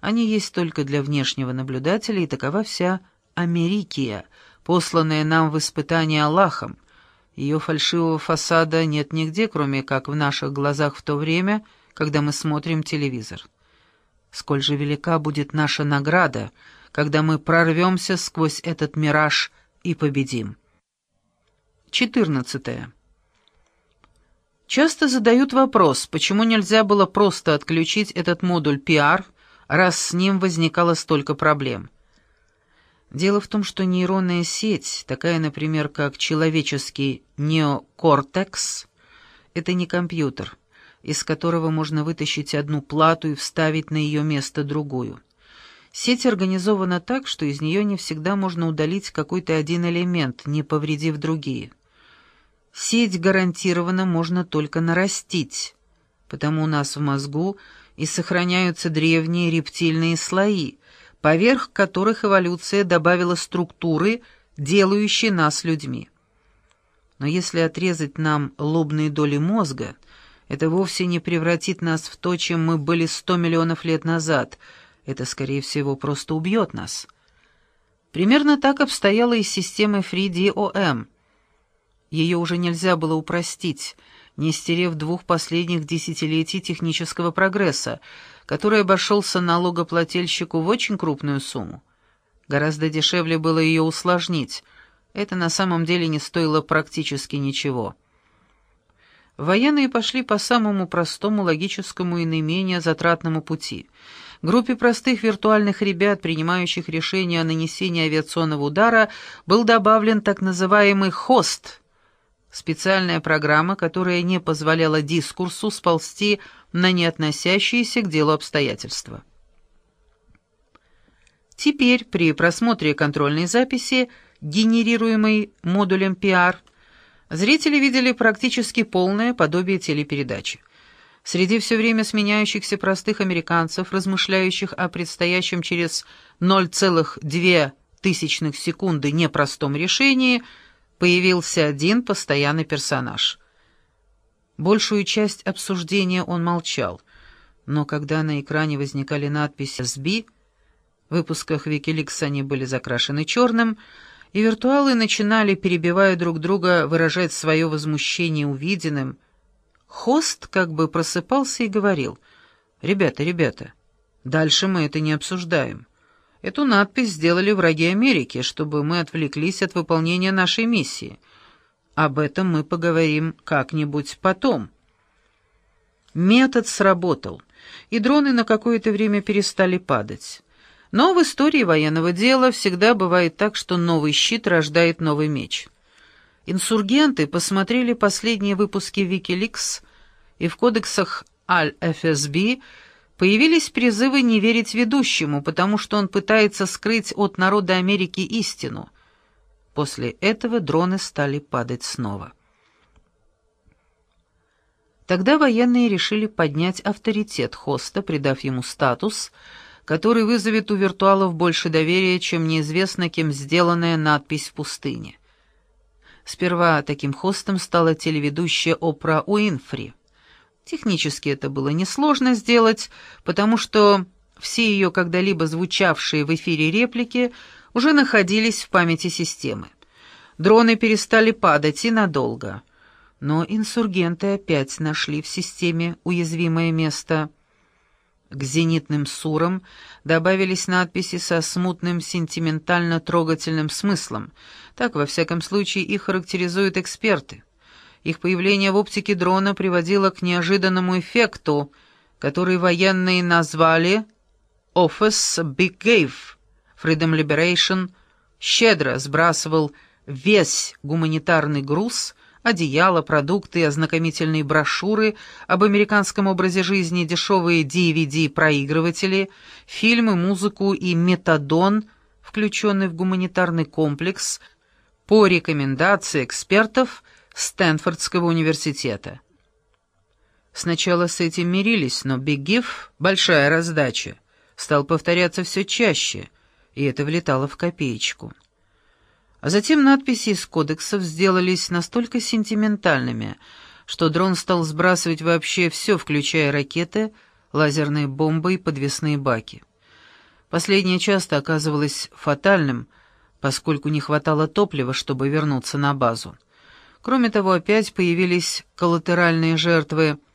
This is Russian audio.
Они есть только для внешнего наблюдателя, и такова вся Америкия, посланная нам в испытание Аллахом. Ее фальшивого фасада нет нигде, кроме как в наших глазах в то время, когда мы смотрим телевизор. Сколь же велика будет наша награда, когда мы прорвемся сквозь этот мираж и победим. 14. Часто задают вопрос, почему нельзя было просто отключить этот модуль PR, раз с ним возникало столько проблем. Дело в том, что нейронная сеть, такая, например, как человеческий неокортекс, это не компьютер, из которого можно вытащить одну плату и вставить на ее место другую. Сеть организована так, что из нее не всегда можно удалить какой-то один элемент, не повредив другие. Сеть гарантированно можно только нарастить, потому у нас в мозгу и сохраняются древние рептильные слои, поверх которых эволюция добавила структуры, делающие нас людьми. Но если отрезать нам лобные доли мозга, это вовсе не превратит нас в то, чем мы были сто миллионов лет назад. Это, скорее всего, просто убьет нас. Примерно так обстояло и с системой FreeDOM — ее уже нельзя было упростить, не стерев двух последних десятилетий технического прогресса, который обошелся налогоплательщику в очень крупную сумму. Гораздо дешевле было ее усложнить. Это на самом деле не стоило практически ничего. Военные пошли по самому простому, логическому и наименее затратному пути. Группе простых виртуальных ребят, принимающих решение о нанесении авиационного удара, был добавлен так называемый «хост», Специальная программа, которая не позволяла дискурсу сползти на неотносящиеся к делу обстоятельства. Теперь при просмотре контрольной записи, генерируемой модулем PR, зрители видели практически полное подобие телепередачи. Среди все время сменяющихся простых американцев, размышляющих о предстоящем через 0,2 секунды непростом решении – появился один постоянный персонаж. Большую часть обсуждения он молчал, но когда на экране возникали надписи «СБИ», в выпусках Викиликс они были закрашены черным, и виртуалы начинали, перебивая друг друга, выражать свое возмущение увиденным. Хост как бы просыпался и говорил, «Ребята, ребята, дальше мы это не обсуждаем. Эту надпись сделали враги Америки, чтобы мы отвлеклись от выполнения нашей миссии. Об этом мы поговорим как-нибудь потом. Метод сработал, и дроны на какое-то время перестали падать. Но в истории военного дела всегда бывает так, что новый щит рождает новый меч. Инсургенты посмотрели последние выпуски Wikileaks, и в кодексах Аль-ФСБ Появились призывы не верить ведущему, потому что он пытается скрыть от народа Америки истину. После этого дроны стали падать снова. Тогда военные решили поднять авторитет хоста, придав ему статус, который вызовет у виртуалов больше доверия, чем неизвестно кем сделанная надпись в пустыне. Сперва таким хостом стала телеведущая Опра Уинфри. Технически это было несложно сделать, потому что все ее когда-либо звучавшие в эфире реплики уже находились в памяти системы. Дроны перестали падать и надолго. Но инсургенты опять нашли в системе уязвимое место. К зенитным сурам добавились надписи со смутным сентиментально-трогательным смыслом. Так, во всяком случае, их характеризуют эксперты. Их появление в оптике дрона приводило к неожиданному эффекту, который военные назвали «Office Big Gave». Freedom Liberation щедро сбрасывал весь гуманитарный груз, одеяло, продукты, ознакомительные брошюры об американском образе жизни, дешевые DVD-проигрыватели, фильмы, музыку и метадон, включенный в гуманитарный комплекс, по рекомендации экспертов – Стэнфордского университета. Сначала с этим мирились, но Give, большая раздача, стал повторяться все чаще, и это влетало в копеечку. А затем надписи из кодексов сделались настолько сентиментальными, что дрон стал сбрасывать вообще все, включая ракеты, лазерные бомбы и подвесные баки. Последнее часто оказывалось фатальным, поскольку не хватало топлива, чтобы вернуться на базу. Кроме того, опять появились коллатеральные жертвы –